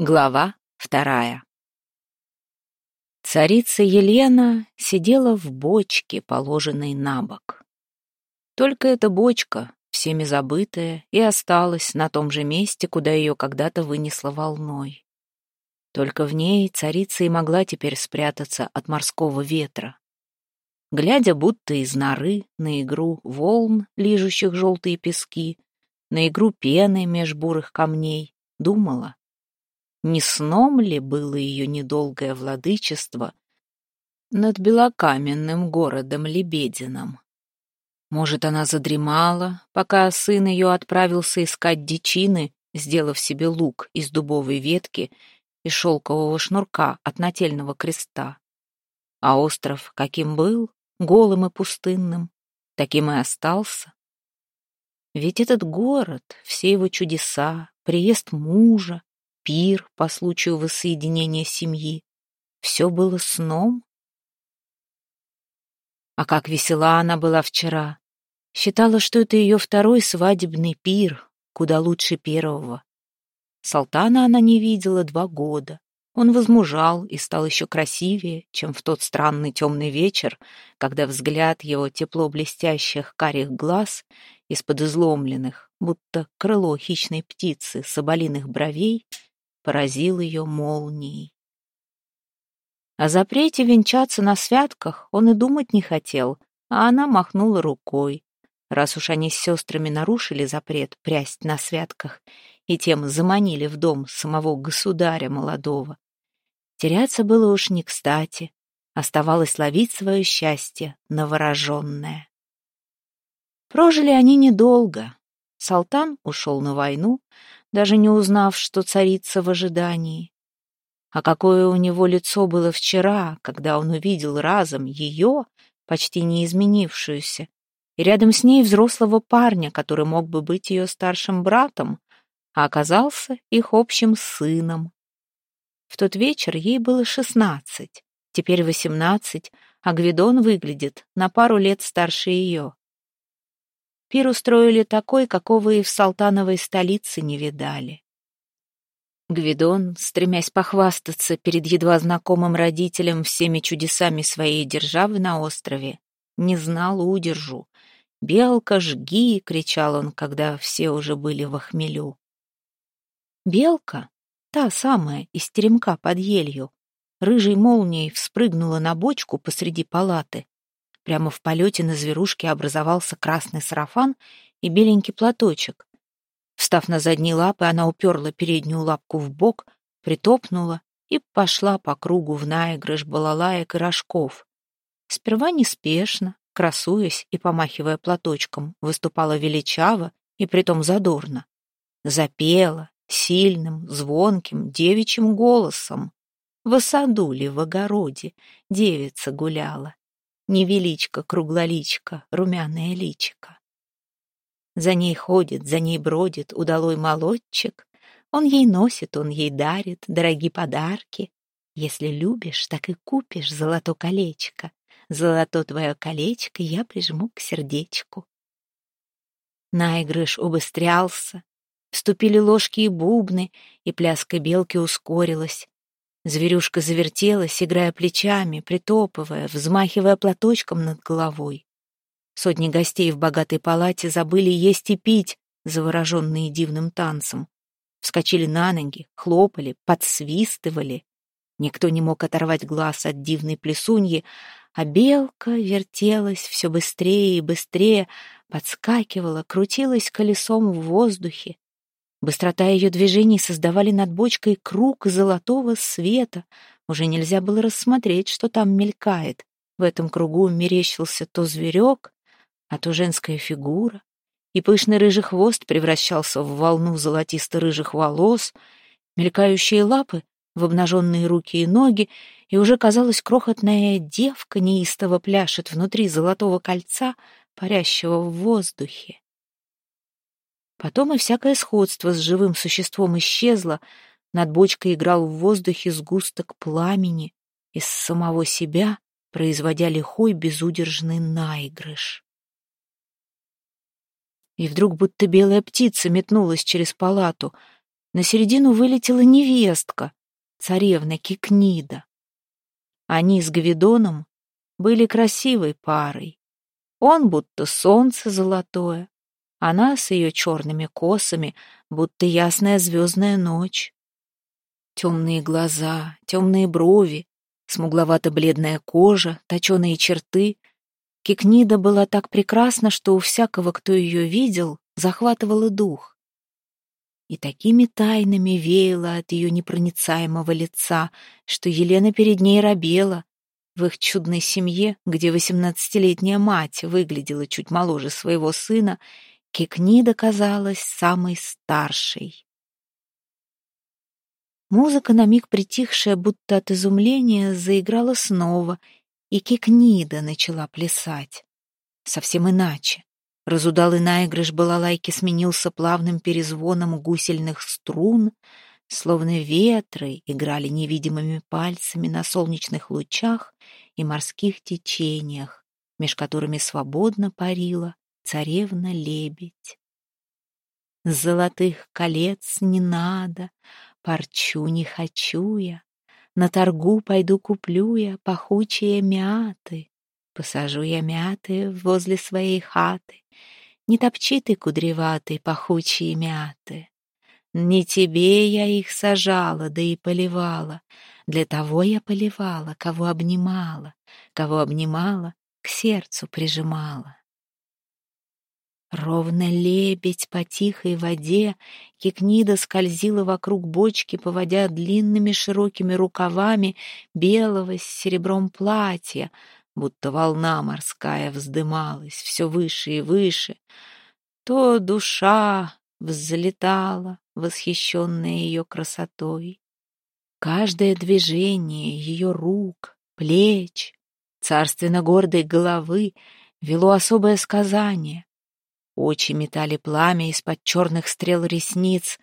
Глава вторая Царица Елена сидела в бочке, положенной на бок. Только эта бочка, всеми забытая, и осталась на том же месте, куда ее когда-то вынесло волной. Только в ней царица и могла теперь спрятаться от морского ветра. Глядя будто из норы на игру волн, лижущих желтые пески, на игру пены меж бурых камней, думала, не сном ли было ее недолгое владычество над белокаменным городом Лебедином? Может, она задремала, пока сын ее отправился искать дичины, сделав себе лук из дубовой ветки и шелкового шнурка от нательного креста. А остров, каким был, голым и пустынным, таким и остался. Ведь этот город, все его чудеса, приезд мужа, пир по случаю воссоединения семьи. Все было сном. А как весела она была вчера. Считала, что это ее второй свадебный пир, куда лучше первого. Салтана она не видела два года. Он возмужал и стал еще красивее, чем в тот странный темный вечер, когда взгляд его тепло блестящих карих глаз из-под изломленных, будто крыло хищной птицы, соболиных бровей, поразил ее молнией. О запрете венчаться на святках он и думать не хотел, а она махнула рукой. Раз уж они с сестрами нарушили запрет прясть на святках и тем заманили в дом самого государя молодого, теряться было уж не кстати, оставалось ловить свое счастье новороженное. Прожили они недолго. Салтан ушел на войну, даже не узнав, что царица в ожидании. А какое у него лицо было вчера, когда он увидел разом ее, почти не изменившуюся, и рядом с ней взрослого парня, который мог бы быть ее старшим братом, а оказался их общим сыном. В тот вечер ей было шестнадцать, теперь восемнадцать, а Гвидон выглядит на пару лет старше ее. Пир устроили такой, какого и в Салтановой столице не видали. Гвидон, стремясь похвастаться перед едва знакомым родителям всеми чудесами своей державы на острове, не знал удержу. «Белка, жги!» — кричал он, когда все уже были в охмелю. Белка, та самая из теремка под елью, рыжей молнией вспрыгнула на бочку посреди палаты, Прямо в полете на зверушке образовался красный сарафан и беленький платочек. Встав на задние лапы, она уперла переднюю лапку в бок, притопнула и пошла по кругу в наигрыш балалаек и рожков. Сперва неспешно, красуясь и помахивая платочком, выступала величаво и притом задорно. Запела сильным, звонким, девичьим голосом. В саду ли в огороде девица гуляла, невеличко, круглоличка, румяное личико. За ней ходит, за ней бродит удалой молодчик, он ей носит, он ей дарит дорогие подарки. Если любишь, так и купишь золото колечко. Золото твое колечко я прижму к сердечку. Наигрыш убыстрялся, вступили ложки и бубны, и пляска белки ускорилась. Зверюшка завертелась, играя плечами, притопывая, взмахивая платочком над головой. Сотни гостей в богатой палате забыли есть и пить, завороженные дивным танцем. Вскочили на ноги, хлопали, подсвистывали. Никто не мог оторвать глаз от дивной плесуньи, а белка вертелась все быстрее и быстрее, подскакивала, крутилась колесом в воздухе, Быстрота ее движений создавали над бочкой круг золотого света. Уже нельзя было рассмотреть, что там мелькает. В этом кругу мерещился то зверек, а то женская фигура. И пышный рыжий хвост превращался в волну золотисто-рыжих волос, мелькающие лапы в обнаженные руки и ноги, и уже, казалось, крохотная девка неистово пляшет внутри золотого кольца, парящего в воздухе. Потом и всякое сходство с живым существом исчезло, над бочкой играл в воздухе сгусток пламени, из самого себя производя лихой безудержный наигрыш. И вдруг будто белая птица метнулась через палату. На середину вылетела невестка, царевна Кикнида. Они с Гвидоном были красивой парой. Он будто солнце золотое, она с ее черными косами, будто ясная звездная ночь. Темные глаза, темные брови, смугловато-бледная кожа, точеные черты. Кикнида была так прекрасна, что у всякого, кто ее видел, захватывала дух. И такими тайнами веяло от ее непроницаемого лица, что Елена перед ней робела. В их чудной семье, где восемнадцатилетняя мать выглядела чуть моложе своего сына, Кикнида казалась самой старшей. Музыка, на миг притихшая, будто от изумления, заиграла снова, и Кикнида начала плясать. Совсем иначе. Разудалый наигрыш балалайки сменился плавным перезвоном гусельных струн, словно ветры играли невидимыми пальцами на солнечных лучах и морских течениях, меж которыми свободно парила царевна-лебедь. Золотых колец не надо, парчу не хочу я, На торгу пойду куплю я пахучие мяты. Посажу я мяты возле своей хаты, Не топчи ты, кудреватый, пахучие мяты. Не тебе я их сажала, да и поливала, Для того я поливала, кого обнимала, Кого обнимала, к сердцу прижимала. Ровно лебедь по тихой воде, Кикнида скользила вокруг бочки, поводя длинными широкими рукавами белого с серебром платья, будто волна морская вздымалась все выше и выше. То душа взлетала, восхищенная ее красотой. Каждое движение ее рук, плеч, царственно гордой головы вело особое сказание. Очи метали пламя из-под черных стрел ресниц.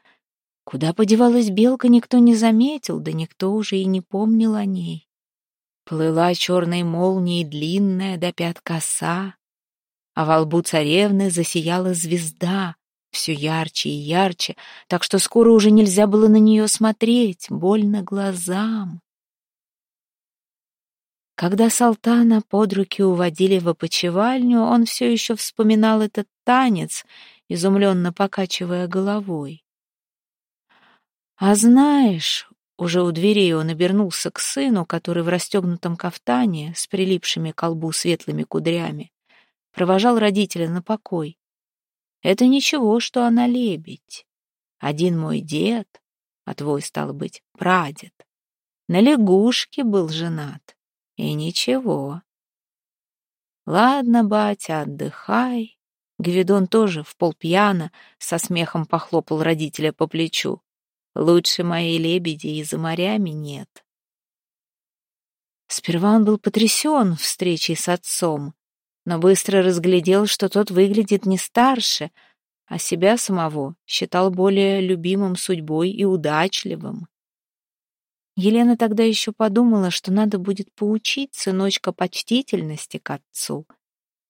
Куда подевалась белка, никто не заметил, да никто уже и не помнил о ней. Плыла черной молнией длинная до пят коса, а во лбу царевны засияла звезда, все ярче и ярче, так что скоро уже нельзя было на нее смотреть, больно глазам. Когда Салтана под руки уводили в опочивальню, он все еще вспоминал этот танец, изумленно покачивая головой. «А знаешь...» — уже у дверей он обернулся к сыну, который в расстегнутом кафтане с прилипшими к колбу светлыми кудрями провожал родителя на покой. «Это ничего, что она лебедь. Один мой дед, а твой, стал быть, прадед, на лягушке был женат. И ничего. Ладно, батя, отдыхай. Гвидон тоже в полпьяна со смехом похлопал родителя по плечу. Лучше моей лебеди и за морями нет. Сперва он был потрясен встречей с отцом, но быстро разглядел, что тот выглядит не старше, а себя самого считал более любимым судьбой и удачливым. Елена тогда еще подумала, что надо будет поучить сыночка почтительности к отцу.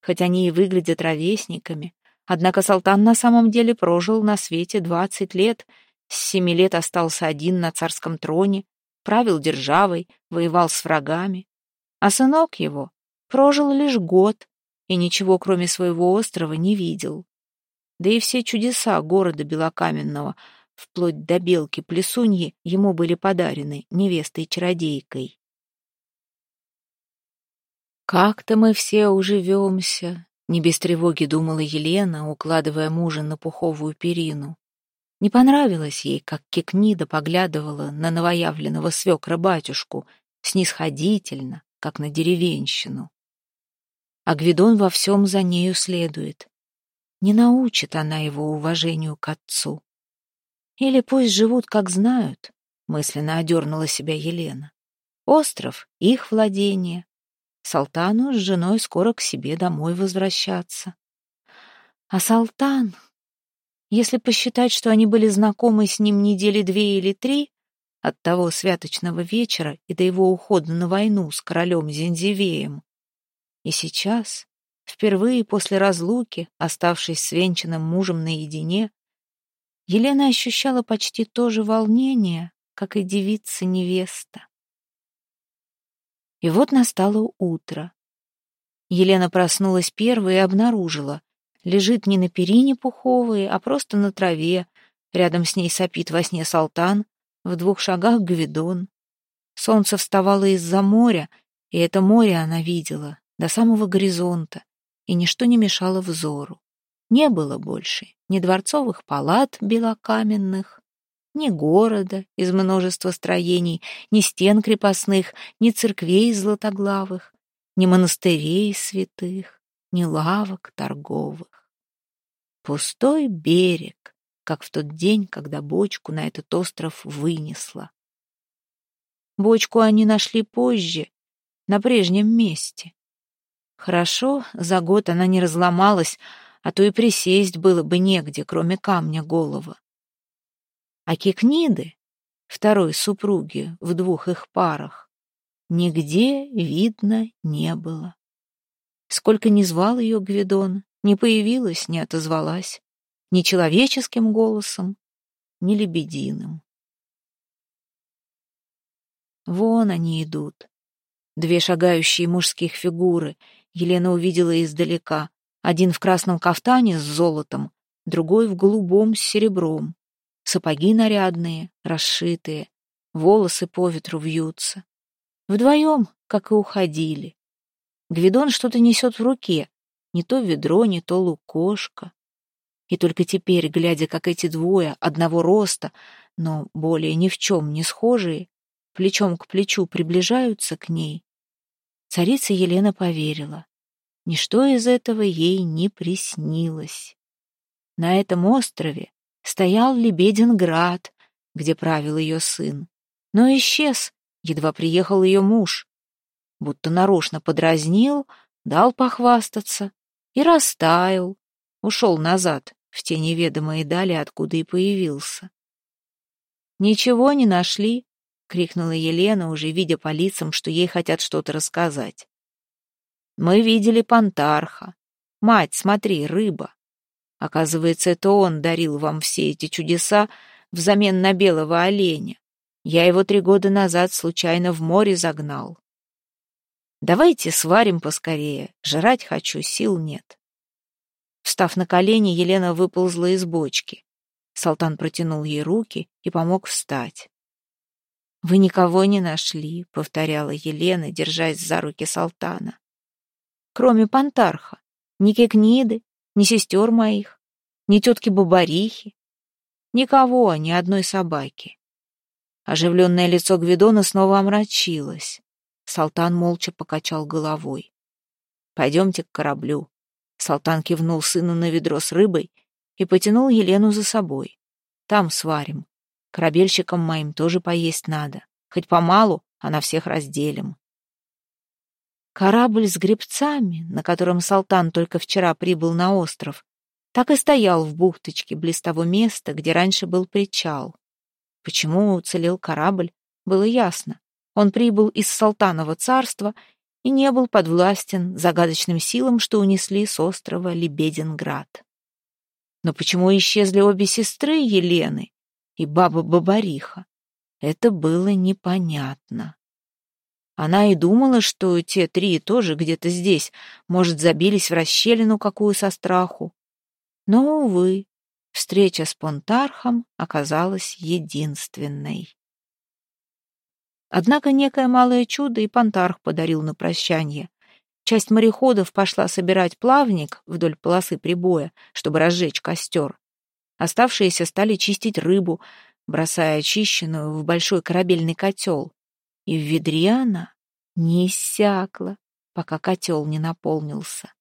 Хоть они и выглядят ровесниками, однако Салтан на самом деле прожил на свете двадцать лет, с семи лет остался один на царском троне, правил державой, воевал с врагами. А сынок его прожил лишь год и ничего, кроме своего острова, не видел. Да и все чудеса города Белокаменного — вплоть до белки-плесуньи, ему были подарены невестой-чародейкой. «Как-то мы все уживемся», — не без тревоги думала Елена, укладывая мужа на пуховую перину. Не понравилось ей, как Кикнида поглядывала на новоявленного свекра-батюшку, снисходительно, как на деревенщину. А Гвидон во всем за нею следует. Не научит она его уважению к отцу. Или пусть живут, как знают, мысленно одернула себя Елена. Остров — их владение. Салтану с женой скоро к себе домой возвращаться. А Салтан, если посчитать, что они были знакомы с ним недели две или три, от того святочного вечера и до его ухода на войну с королем Зензивеем, и сейчас, впервые после разлуки, оставшись с венчанным мужем наедине, Елена ощущала почти то же волнение, как и девица-невеста. И вот настало утро. Елена проснулась первой и обнаружила. Лежит не на перине пуховой, а просто на траве. Рядом с ней сопит во сне Салтан, в двух шагах Гвидон. Солнце вставало из-за моря, и это море она видела до самого горизонта, и ничто не мешало взору. Не было больше ни дворцовых палат белокаменных, ни города из множества строений, ни стен крепостных, ни церквей златоглавых, ни монастырей святых, ни лавок торговых. Пустой берег, как в тот день, когда бочку на этот остров вынесло. Бочку они нашли позже, на прежнем месте. Хорошо, за год она не разломалась, а то и присесть было бы негде, кроме камня голова. А Кикниды, второй супруги в двух их парах, нигде видно не было. Сколько ни звал ее Гвидон, не появилась, не отозвалась, ни человеческим голосом, ни лебединым. Вон они идут. Две шагающие мужских фигуры Елена увидела издалека. Один в красном кафтане с золотом, другой в голубом с серебром. Сапоги нарядные, расшитые, волосы по ветру вьются. Вдвоем, как и уходили. Гвидон что-то несет в руке, не то ведро, не то лукошко. И только теперь, глядя, как эти двое одного роста, но более ни в чем не схожие, плечом к плечу приближаются к ней, царица Елена поверила. Ничто из этого ей не приснилось. На этом острове стоял Лебединград, где правил ее сын, но исчез, едва приехал ее муж. Будто нарочно подразнил, дал похвастаться и растаял, ушел назад в те неведомые дали, откуда и появился. «Ничего не нашли?» — крикнула Елена, уже видя по лицам, что ей хотят что-то рассказать. «Мы видели Пантарха. Мать, смотри, рыба. Оказывается, это он дарил вам все эти чудеса взамен на белого оленя. Я его три года назад случайно в море загнал. Давайте сварим поскорее, жрать хочу, сил нет. Встав на колени, Елена выползла из бочки. Салтан протянул ей руки и помог встать. «Вы никого не нашли», — повторяла Елена, держась за руки Салтана. «Кроме Пантарха, ни Кекниды, ни сестер моих, ни тетки Бабарихи, никого, ни одной собаки. Оживленное лицо Гвидона снова омрачилось. Салтан молча покачал головой. «Пойдемте к кораблю». Салтан кивнул сыну на ведро с рыбой и потянул Елену за собой. «Там сварим. Корабельщикам моим тоже поесть надо. Хоть помалу, а на всех разделим». Корабль с гребцами, на котором Салтан только вчера прибыл на остров, так и стоял в бухточке близ того места, где раньше был причал. Почему уцелел корабль, было ясно. Он прибыл из Салтанова царства и не был подвластен загадочным силам, что унесли с острова Лебединград. Но почему исчезли обе сестры Елены и баба Бабариха? Это было непонятно. Она и думала, что те три тоже где-то здесь, может, забились в расщелину какую со страху. Но, увы, встреча с Понтархом оказалась единственной. Однако некое малое чудо и Понтарх подарил на прощание. Часть мореходов пошла собирать плавник вдоль полосы прибоя, чтобы разжечь костер. Оставшиеся стали чистить рыбу, бросая очищенную в большой корабельный котел и в ведре она не иссякла, пока котел не наполнился.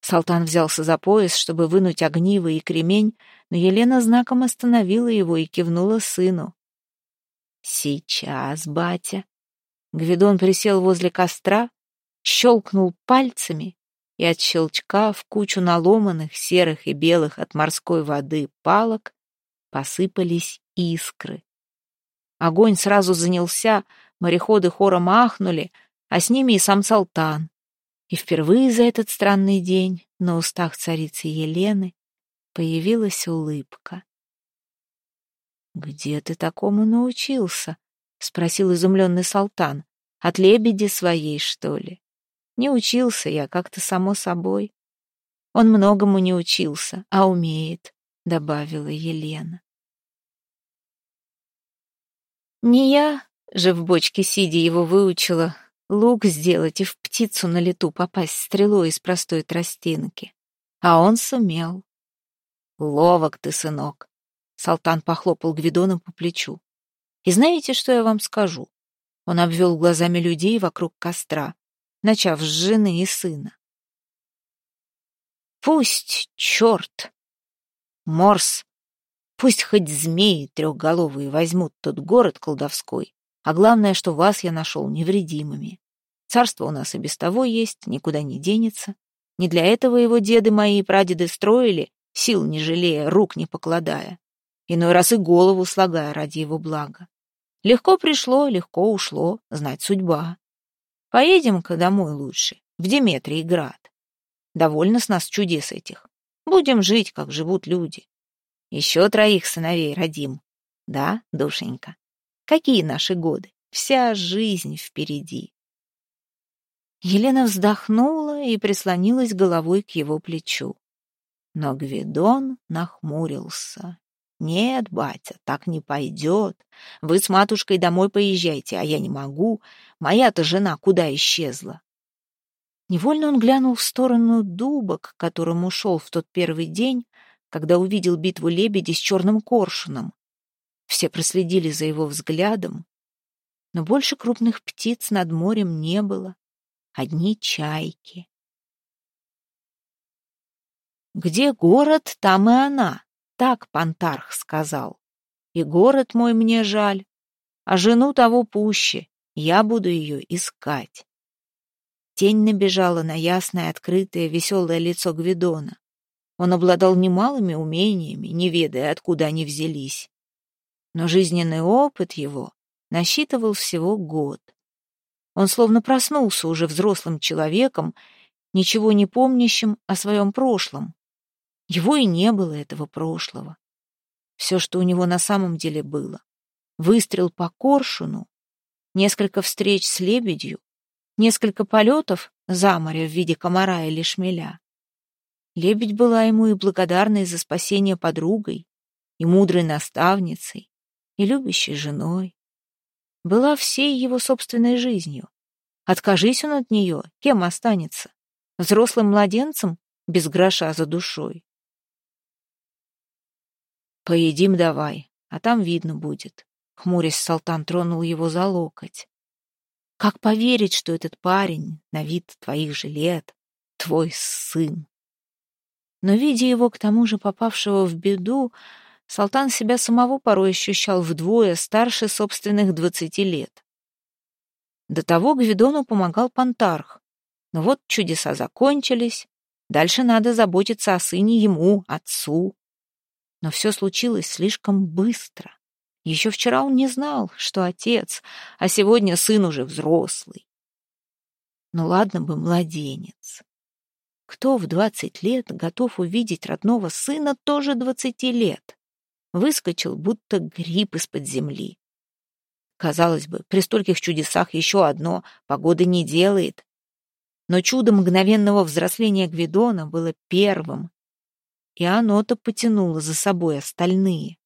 Салтан взялся за пояс, чтобы вынуть огниво и кремень, но Елена знаком остановила его и кивнула сыну. «Сейчас, батя». Гвидон присел возле костра, щелкнул пальцами, и от щелчка в кучу наломанных, серых и белых от морской воды палок посыпались искры. Огонь сразу занялся, мореходы хором ахнули, а с ними и сам Салтан. И впервые за этот странный день на устах царицы Елены появилась улыбка. «Где ты такому научился?» — спросил изумленный Салтан. «От лебеди своей, что ли?» «Не учился я, как-то само собой». «Он многому не учился, а умеет», — добавила Елена. «Не я же в бочке сидя его выучила лук сделать и в птицу на лету попасть стрелой из простой тростинки. А он сумел. Ловок ты, сынок. Салтан похлопал Гвидоном по плечу. И знаете, что я вам скажу? Он обвел глазами людей вокруг костра, начав с жены и сына. Пусть черт, морс, пусть хоть змеи трехголовые возьмут тот город колдовской, а главное, что вас я нашел невредимыми. Царство у нас и без того есть, никуда не денется. Не для этого его деды мои и прадеды строили, сил не жалея, рук не покладая. Иной раз и голову слагая ради его блага. Легко пришло, легко ушло, знать судьба. Поедем-ка домой лучше, в Деметрий град. Довольно с нас чудес этих. Будем жить, как живут люди. Еще троих сыновей родим. Да, душенька? Какие наши годы? Вся жизнь впереди. Елена вздохнула и прислонилась головой к его плечу. Но Гвидон нахмурился. «Нет, батя, так не пойдет. Вы с матушкой домой поезжайте, а я не могу. Моя-то жена куда исчезла?» Невольно он глянул в сторону дуба, к которому шел в тот первый день, когда увидел битву лебеди с черным коршуном. Все проследили за его взглядом, но больше крупных птиц над морем не было одни чайки. «Где город, там и она», — так Пантарх сказал. «И город мой мне жаль, а жену того пуще, я буду ее искать». Тень набежала на ясное, открытое, веселое лицо Гвидона. Он обладал немалыми умениями, не ведая, откуда они взялись. Но жизненный опыт его насчитывал всего год. Он словно проснулся уже взрослым человеком, ничего не помнящим о своем прошлом. Его и не было, этого прошлого. Все, что у него на самом деле было. Выстрел по коршуну, несколько встреч с лебедью, несколько полетов за море в виде комара или шмеля. Лебедь была ему и благодарной за спасение подругой, и мудрой наставницей, и любящей женой была всей его собственной жизнью. Откажись он от нее, кем останется? Взрослым младенцем, без гроша за душой. «Поедим давай, а там видно будет», — хмурясь Салтан тронул его за локоть. «Как поверить, что этот парень, на вид твоих же лет, твой сын?» Но, видя его, к тому же попавшего в беду, Салтан себя самого порой ощущал вдвое старше собственных двадцати лет. До того Гвидону помогал Пантарх. Но вот чудеса закончились, дальше надо заботиться о сыне ему, отцу. Но все случилось слишком быстро. Еще вчера он не знал, что отец, а сегодня сын уже взрослый. Ну ладно бы младенец. Кто в двадцать лет готов увидеть родного сына тоже двадцати лет? выскочил, будто гриб из-под земли. Казалось бы, при стольких чудесах еще одно погода не делает. Но чудо мгновенного взросления Гвидона было первым, и оно-то потянуло за собой остальные.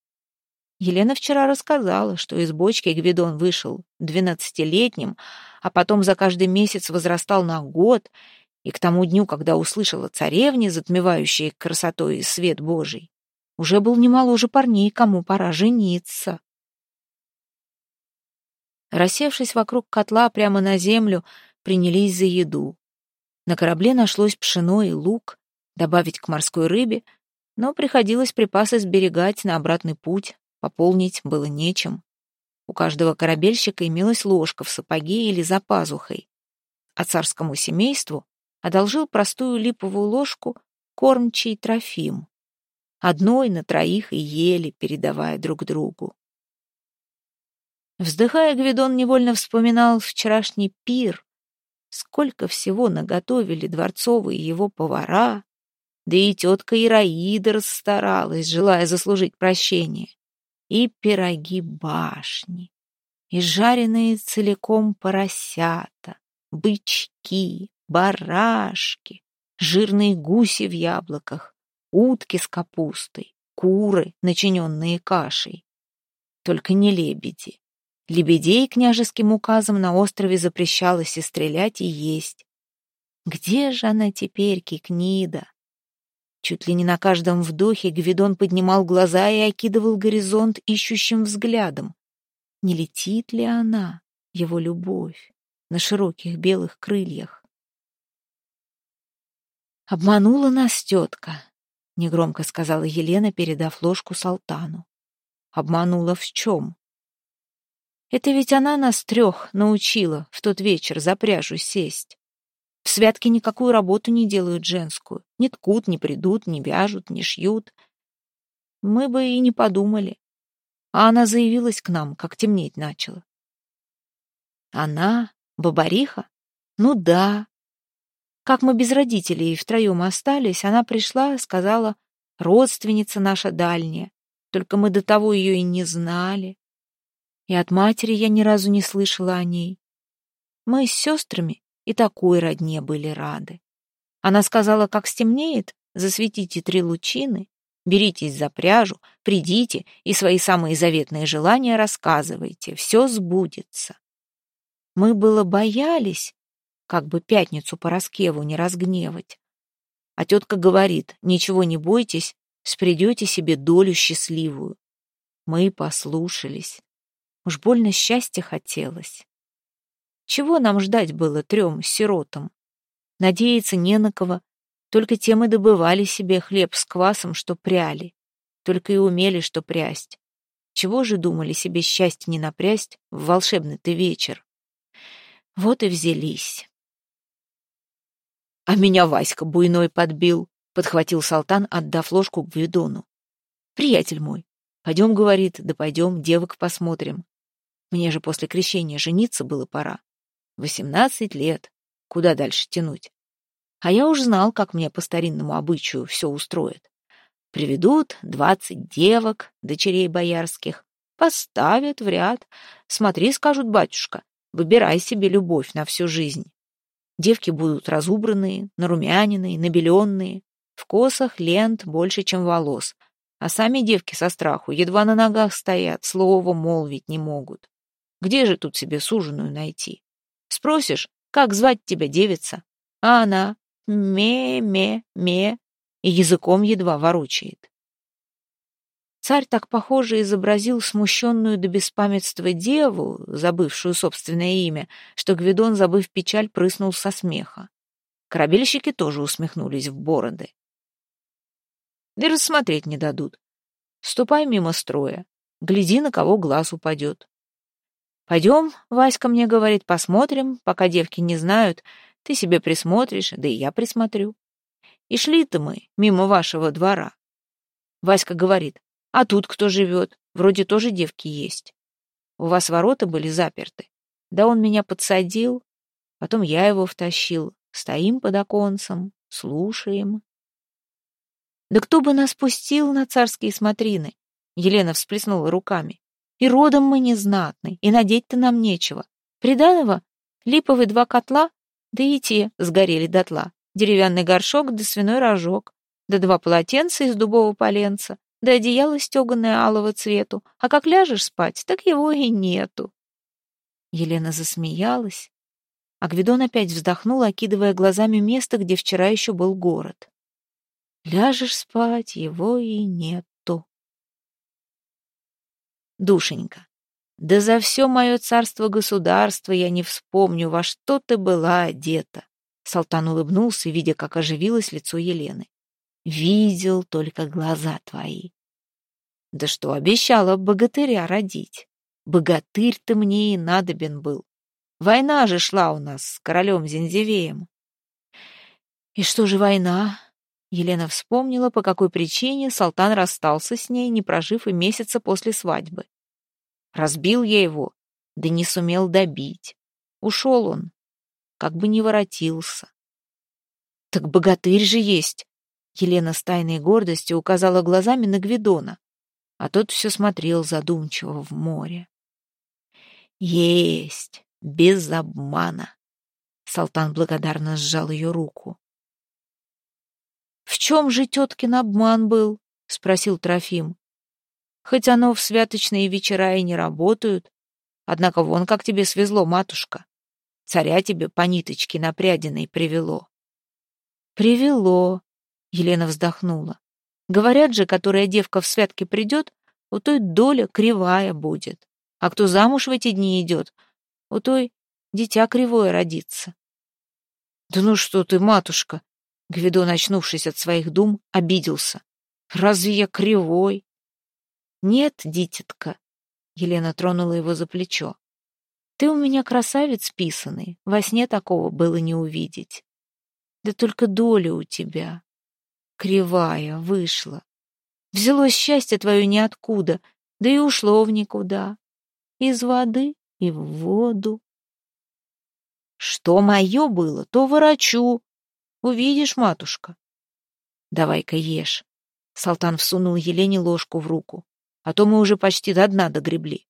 Елена вчера рассказала, что из бочки Гвидон вышел двенадцатилетним, а потом за каждый месяц возрастал на год, и к тому дню, когда услышала царевне, затмевающей красотой свет Божий, уже был не моложе парней, кому пора жениться. Рассевшись вокруг котла прямо на землю, принялись за еду. На корабле нашлось пшено и лук, добавить к морской рыбе, но приходилось припасы сберегать на обратный путь, пополнить было нечем. У каждого корабельщика имелась ложка в сапоге или за пазухой, а царскому семейству одолжил простую липовую ложку кормчий Трофим. Одной на троих и ели, передавая друг другу. Вздыхая, Гвидон невольно вспоминал вчерашний пир. Сколько всего наготовили дворцовые его повара, да и тетка Ираида расстаралась, желая заслужить прощение. и пироги башни, и жареные целиком поросята, бычки, барашки, жирные гуси в яблоках, утки с капустой, куры, начиненные кашей. Только не лебеди. Лебедей княжеским указом на острове запрещалось и стрелять, и есть. Где же она теперь, Кикнида? Чуть ли не на каждом вдохе Гвидон поднимал глаза и окидывал горизонт ищущим взглядом. Не летит ли она, его любовь, на широких белых крыльях? «Обманула нас тетка», — негромко сказала Елена, передав ложку Салтану. «Обманула в чем?» «Это ведь она нас трех научила в тот вечер за пряжу сесть. В святке никакую работу не делают женскую. Не ткут, не придут, не вяжут, не шьют. Мы бы и не подумали. А она заявилась к нам, как темнеть начало. Она? Бабариха? Ну да. Как мы без родителей втроем остались, она пришла, сказала, родственница наша дальняя. Только мы до того ее и не знали. И от матери я ни разу не слышала о ней. Мы с сестрами и такой родне были рады. Она сказала, как стемнеет, засветите три лучины, беритесь за пряжу, придите и свои самые заветные желания рассказывайте, все сбудется. Мы было боялись, как бы пятницу по Раскеву не разгневать. А тетка говорит, ничего не бойтесь, спредете себе долю счастливую. Мы послушались. Уж больно счастья хотелось. Чего нам ждать было трем сиротам? Надеяться не на кого. Только тем и добывали себе хлеб с квасом, что пряли. Только и умели, что прясть. Чего же думали себе счастье не напрясть в волшебный-то вечер? Вот и взялись. А меня Васька буйной подбил, подхватил Салтан, отдав ложку к Гвидону. Приятель мой, пойдем, говорит, да пойдем, девок посмотрим. Мне же после крещения жениться было пора. Восемнадцать лет. Куда дальше тянуть? А я уж знал, как мне по старинному обычаю все устроят. Приведут двадцать девок, дочерей боярских, поставят в ряд. Смотри, скажут батюшка, выбирай себе любовь на всю жизнь. Девки будут разубранные, нарумяненные, набеленные, в косах лент больше, чем волос, а сами девки со страху едва на ногах стоят, слова молвить не могут. Где же тут себе суженую найти? Спросишь, как звать тебя, девица? А она ме-ме-ме и языком едва ворочает. Царь так похоже изобразил смущенную до беспамятства деву, забывшую собственное имя, что Гвидон, забыв печаль, прыснул со смеха. Корабельщики тоже усмехнулись в бороды. И рассмотреть не дадут. Ступай мимо строя, гляди, на кого глаз упадет. Пойдем, Васька мне говорит, посмотрим, пока девки не знают. Ты себе присмотришь, да и я присмотрю. И шли-то мы мимо вашего двора. Васька говорит, а тут кто живет? Вроде тоже девки есть. У вас ворота были заперты. Да он меня подсадил, потом я его втащил. Стоим под оконцем, слушаем. Да кто бы нас пустил на царские смотрины? Елена всплеснула руками. И родом мы незнатны, и надеть-то нам нечего. Приданого липовые два котла, да и те сгорели дотла. Деревянный горшок да свиной рожок, да два полотенца из дубового поленца, да одеяло стеганое алого цвету, а как ляжешь спать, так его и нету. Елена засмеялась, а Гвидон опять вздохнул, окидывая глазами место, где вчера еще был город. Ляжешь спать, его и нет. Душенька, да за все мое царство-государство я не вспомню, во что ты была одета. Салтан улыбнулся, видя, как оживилось лицо Елены. Видел только глаза твои. Да что обещала богатыря родить? Богатырь ты мне и надобен был. Война же шла у нас с королем Зензевеем. И что же война? Елена вспомнила, по какой причине Салтан расстался с ней, не прожив и месяца после свадьбы. Разбил я его, да не сумел добить. Ушел он, как бы не воротился. Так богатырь же есть. Елена с тайной гордостью указала глазами на Гвидона. а тот все смотрел задумчиво в море. «Есть! Без обмана!» Салтан благодарно сжал ее руку. «В чем же теткин обман был?» — спросил Трофим. «Хоть оно в святочные вечера и не работают, однако вон как тебе свезло, матушка. Царя тебе по ниточке напрядиной привело». «Привело», — Елена вздохнула. «Говорят же, которая девка в святке придет, у той доля кривая будет, а кто замуж в эти дни идет, у той дитя кривое родится». «Да ну что ты, матушка!» Гвидон, очнувшись от своих дум, обиделся. «Разве я кривой?» «Нет, дитятка», — Елена тронула его за плечо. «Ты у меня красавец писанный, во сне такого было не увидеть. Да только доля у тебя. Кривая вышла. Взялось счастье твое ниоткуда, да и ушло в никуда. Из воды и в воду. Что мое было, то ворочу. Увидишь, матушка. Давай-ка ешь. Салтан всунул Елене ложку в руку, а то мы уже почти до дна догребли.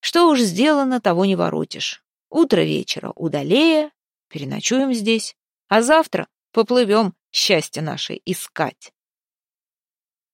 Что уж сделано, того не воротишь. Утро вечера удалее, переночуем здесь, а завтра поплывем счастье наше искать.